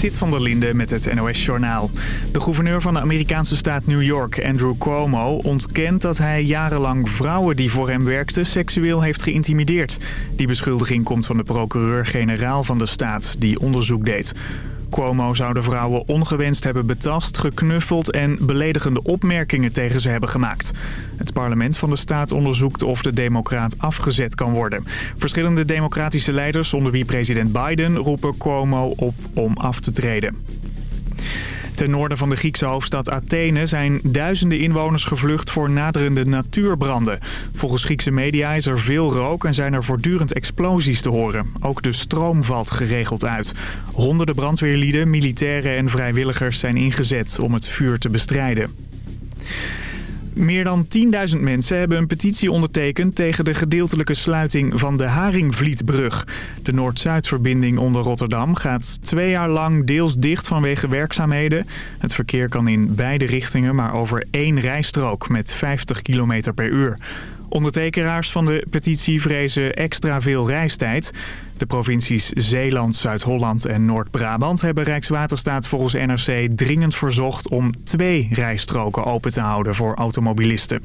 Sit van der Linde met het NOS-journaal. De gouverneur van de Amerikaanse staat New York, Andrew Cuomo... ontkent dat hij jarenlang vrouwen die voor hem werkten seksueel heeft geïntimideerd. Die beschuldiging komt van de procureur-generaal van de staat die onderzoek deed. Cuomo zou de vrouwen ongewenst hebben betast, geknuffeld en beledigende opmerkingen tegen ze hebben gemaakt. Het parlement van de staat onderzoekt of de democraat afgezet kan worden. Verschillende democratische leiders, onder wie president Biden, roepen Cuomo op om af te treden. Ten noorden van de Griekse hoofdstad Athene zijn duizenden inwoners gevlucht voor naderende natuurbranden. Volgens Griekse media is er veel rook en zijn er voortdurend explosies te horen. Ook de stroom valt geregeld uit. Honderden brandweerlieden, militairen en vrijwilligers zijn ingezet om het vuur te bestrijden. Meer dan 10.000 mensen hebben een petitie ondertekend tegen de gedeeltelijke sluiting van de Haringvlietbrug. De Noord-Zuidverbinding onder Rotterdam gaat twee jaar lang deels dicht vanwege werkzaamheden. Het verkeer kan in beide richtingen maar over één rijstrook met 50 km per uur. Ondertekenaars van de petitie vrezen extra veel reistijd. De provincies Zeeland, Zuid-Holland en Noord-Brabant hebben Rijkswaterstaat volgens NRC dringend verzocht om twee rijstroken open te houden voor automobilisten.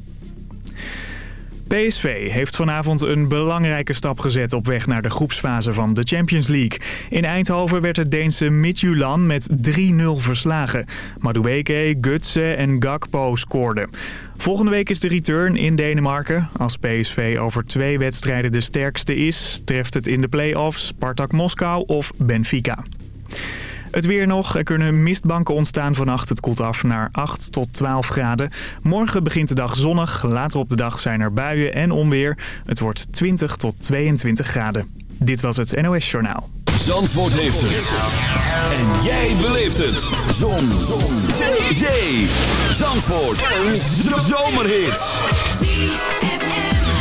PSV heeft vanavond een belangrijke stap gezet op weg naar de groepsfase van de Champions League. In Eindhoven werd het Deense Midtjylland met 3-0 verslagen. Madueke, Gutse en Gakpo scoorden. Volgende week is de return in Denemarken. Als PSV over twee wedstrijden de sterkste is, treft het in de play-offs Spartak Moskou of Benfica. Het weer nog. Er kunnen mistbanken ontstaan vannacht. Het koelt af naar 8 tot 12 graden. Morgen begint de dag zonnig. Later op de dag zijn er buien en onweer. Het wordt 20 tot 22 graden. Dit was het NOS Journaal. Zandvoort heeft het. En jij beleeft het. Zon. Zon. Zee. Zee. Zandvoort. Een zomerhit.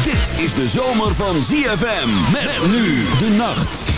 Dit is de zomer van ZFM. Met nu de nacht.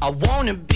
I wanna be a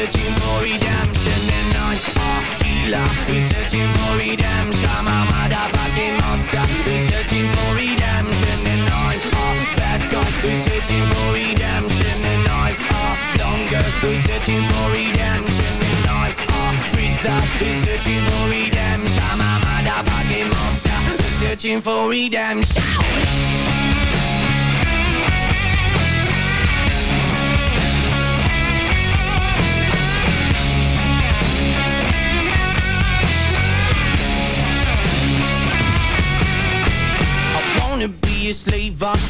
Searching for redemption And I'm a healer who's searching for redemption. I'm a motherfucking monster. Who's searching for redemption And I'm a bad guy. Who's searching for redemption And I'm a girl who's searching for redemption And I'm a freak who's searching for redemption. I'm a motherfucking monster. Who's searching for redemption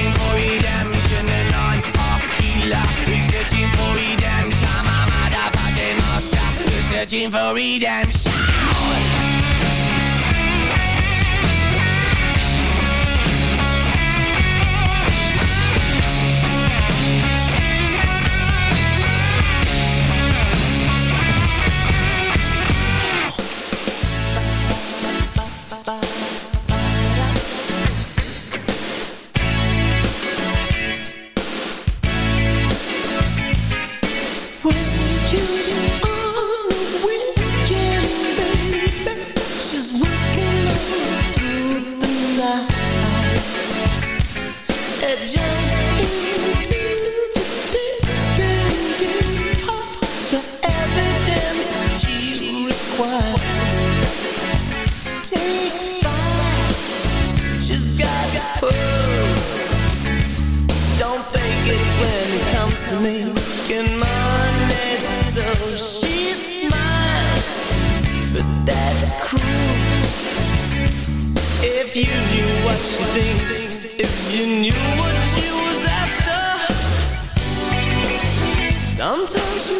researching for redemption And I'm a healer, researching for redemption. I'm a motherfucking monster, researching for redemption If you knew what she think, if you knew what sometimes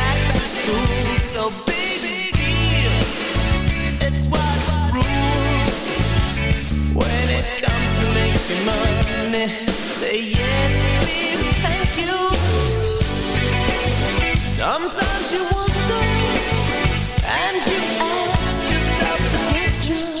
Say yes, please, thank you. Sometimes you wonder and you ask yourself the question.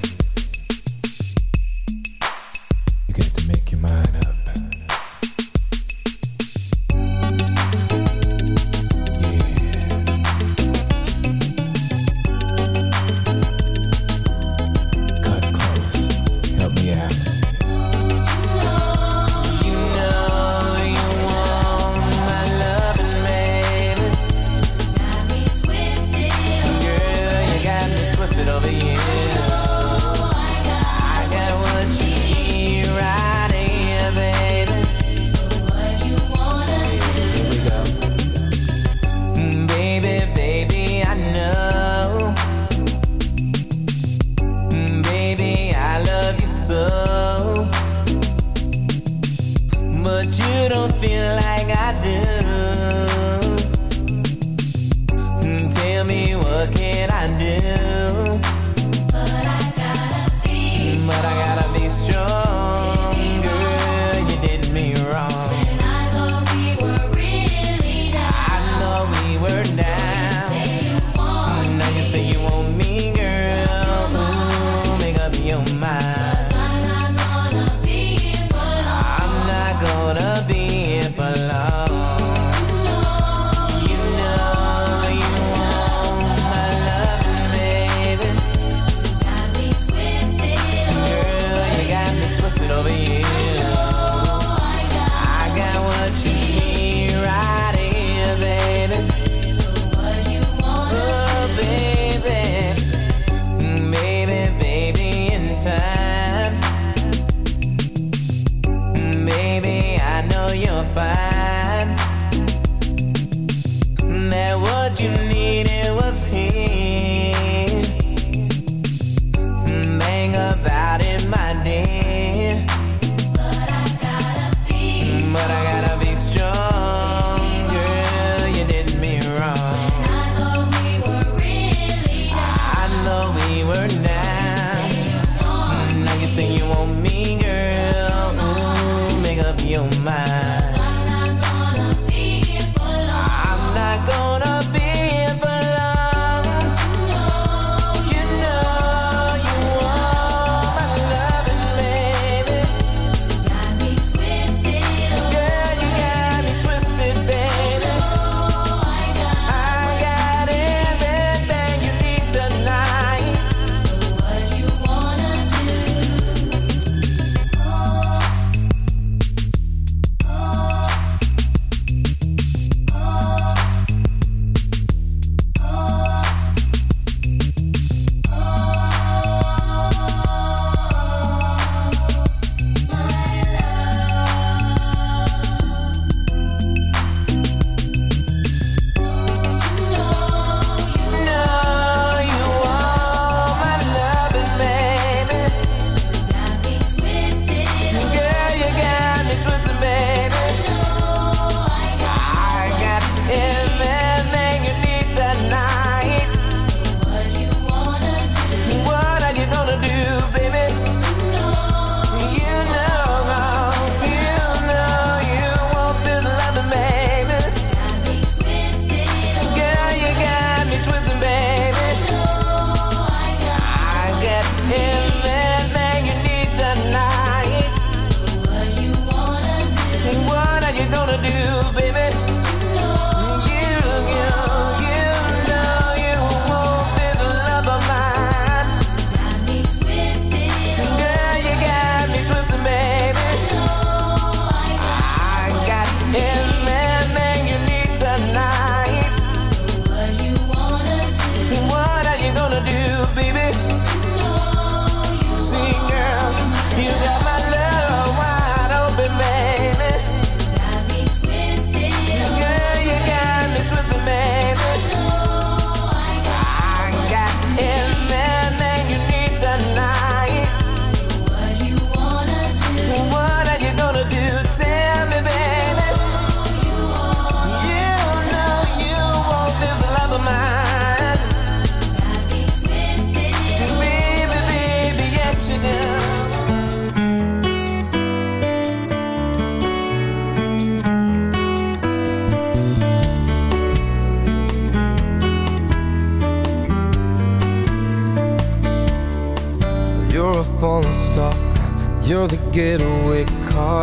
find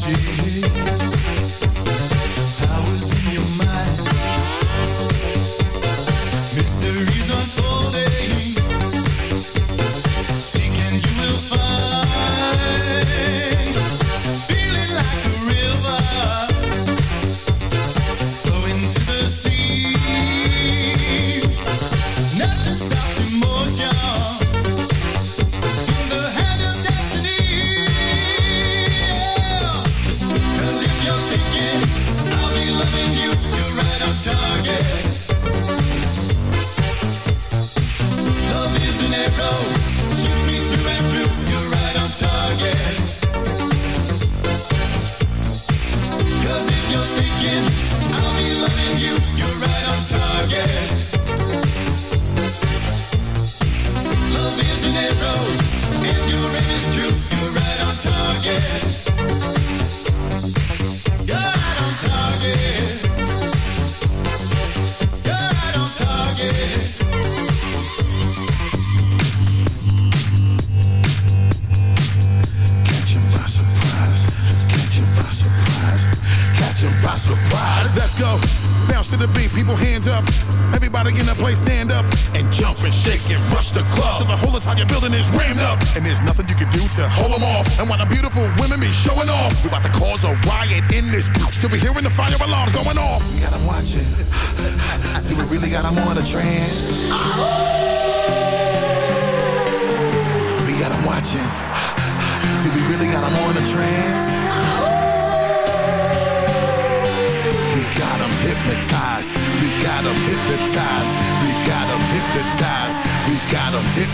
Je.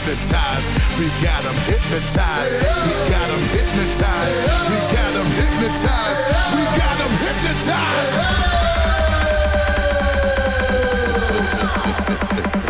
hypnotized. We got them hypnotized. We got them hypnotized. We got them hypnotized. We got them hypnotized. Hypnotized.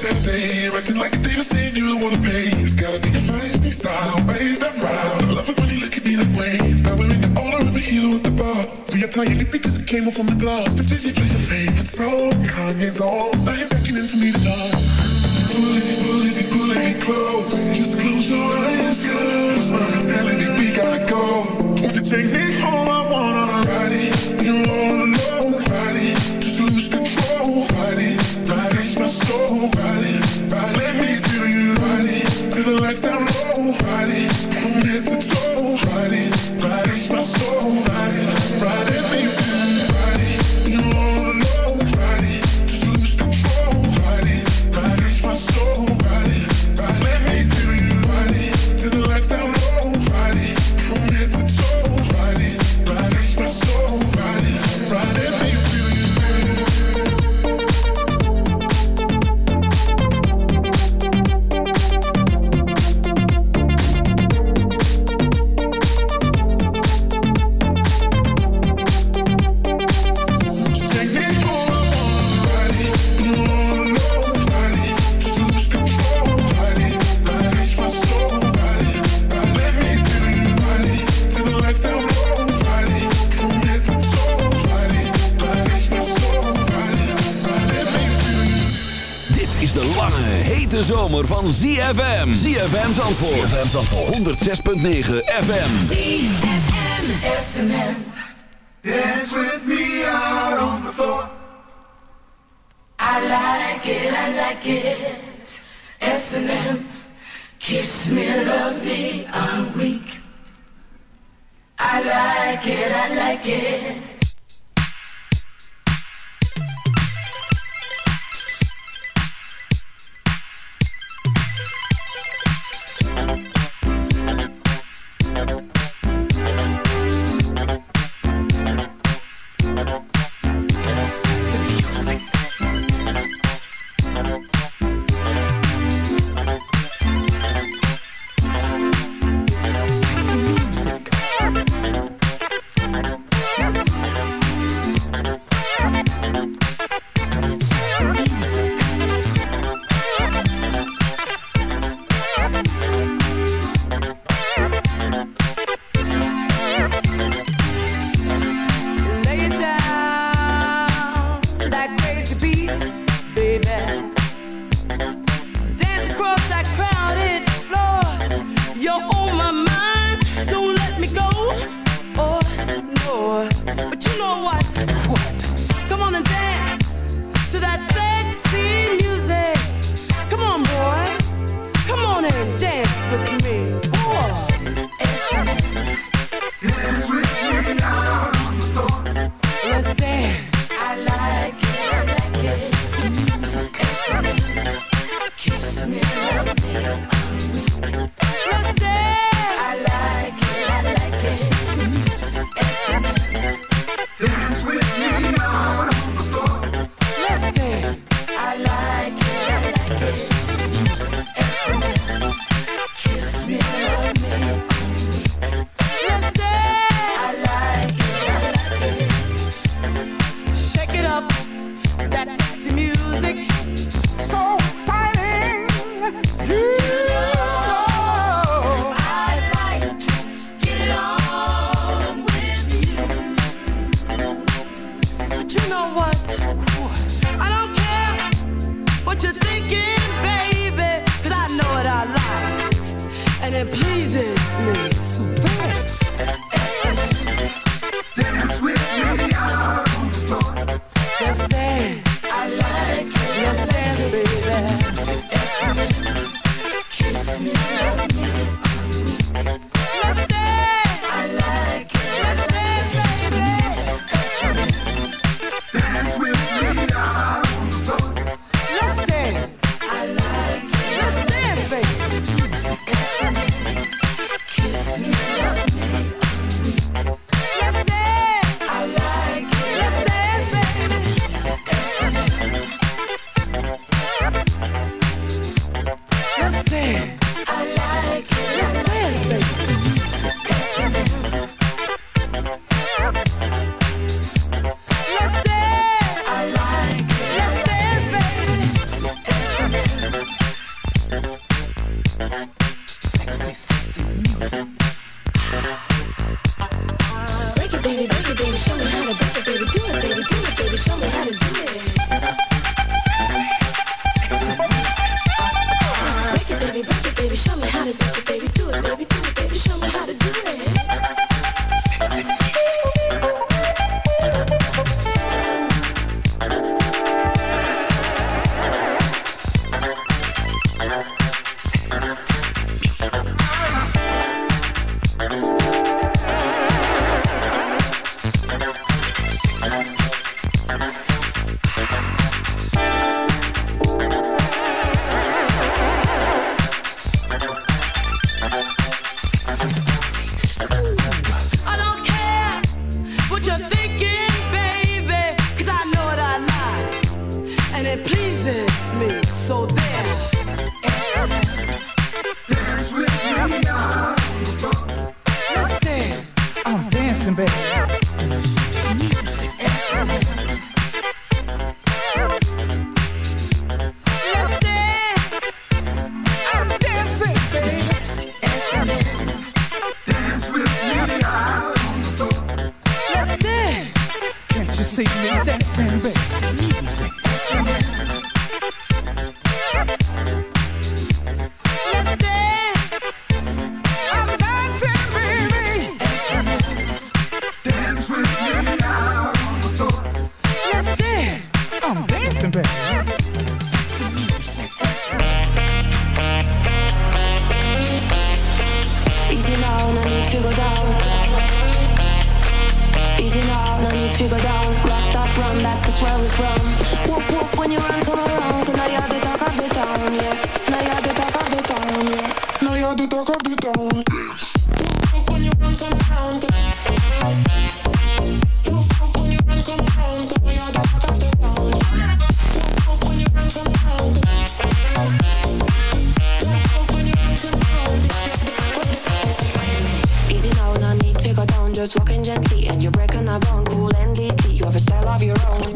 Club on Saturday, acting like a diva saying you don't wanna pay. It's gotta be a feisty style, raise that round. I love it when you look at me that way. Now we're in the order of a hero at the bar. We apply it because it came off on the glass. The Disney plays your favorite song, Kanye's on. Now you're beckoning for me to dance. Pulling me, pulling me, pulling me close. Just close your eyes, girl. And telling me we gotta go. Won't you take me ZFM. ZFM Zandvoort. ZFM Zandvoort. 106.9 FM. Dance with me out on the floor. I like it, I like it. S&M, kiss me, love me, I'm weak. I like it, I like it. up.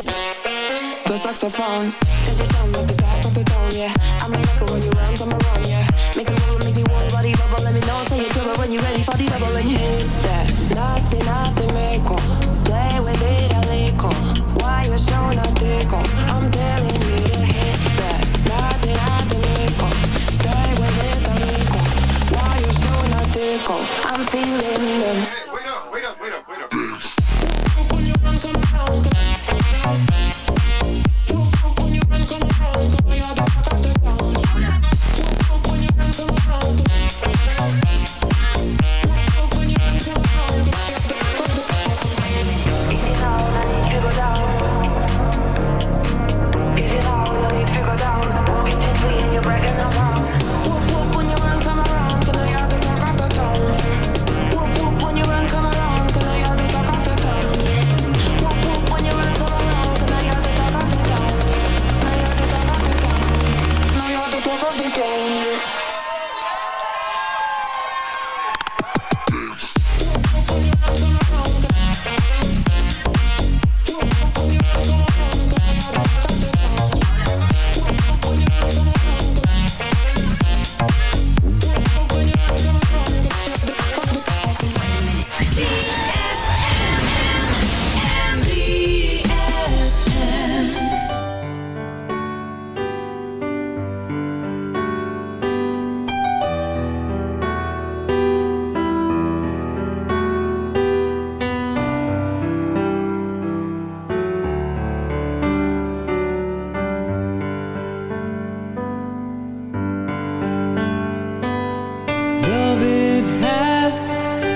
The saxophone. There's a sound of the top of the tone, yeah. I'm a record when you run, come around, yeah.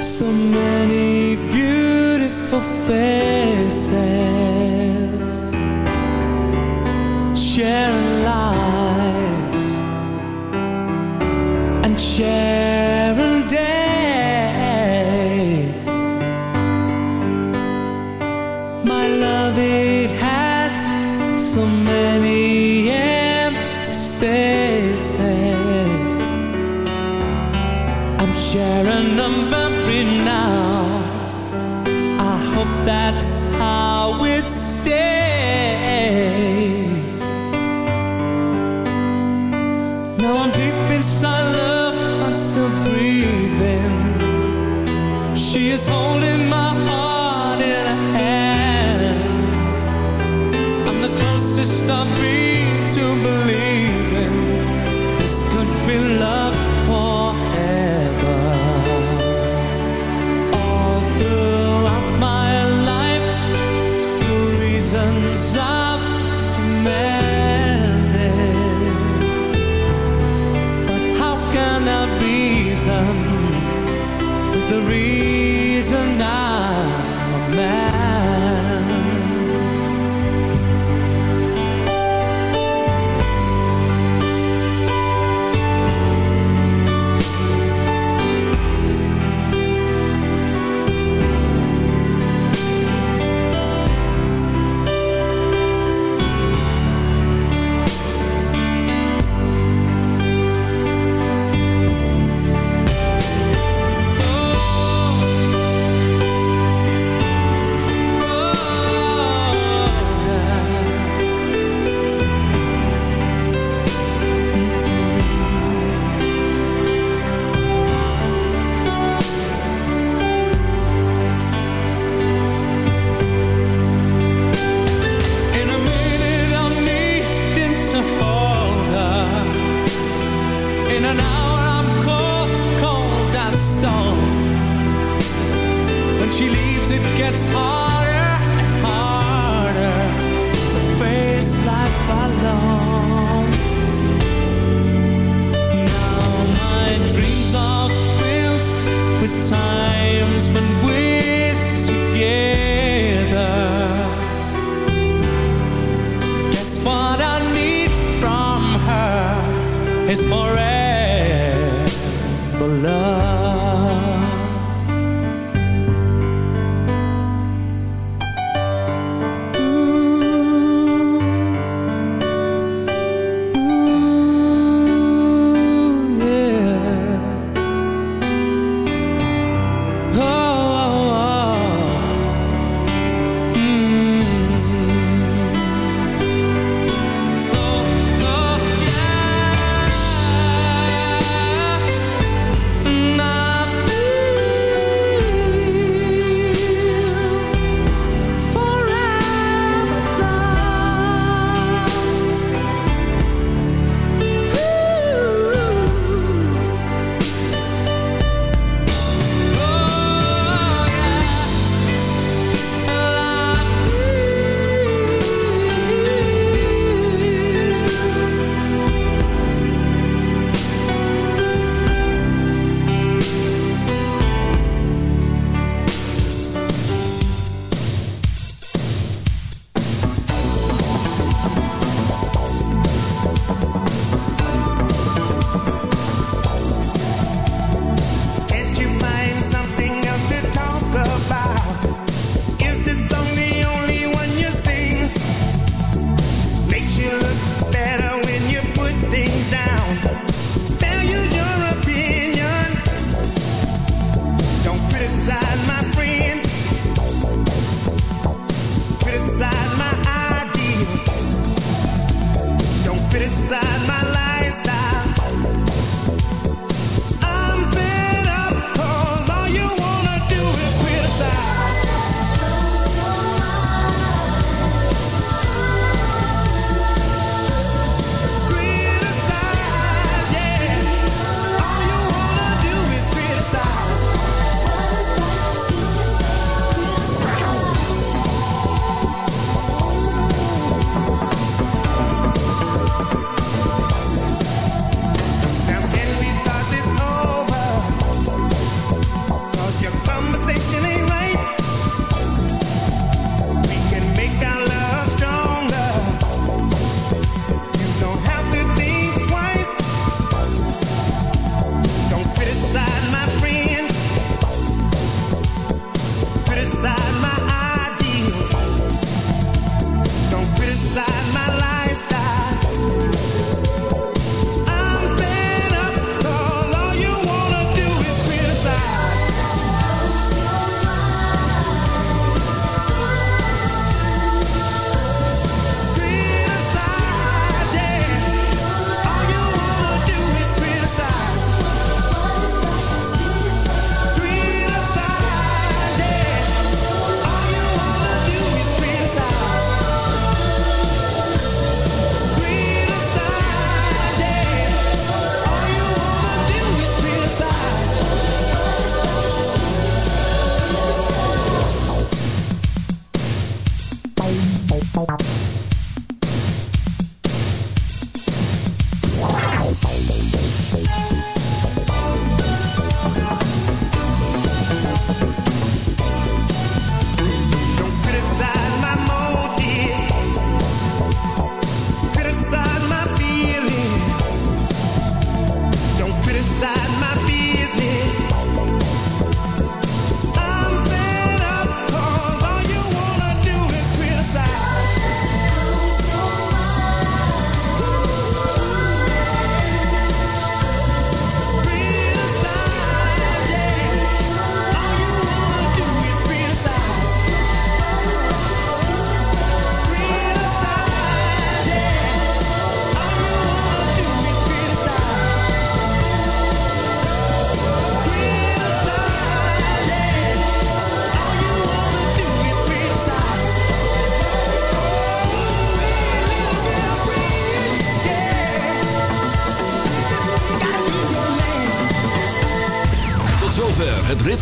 So many beautiful faces,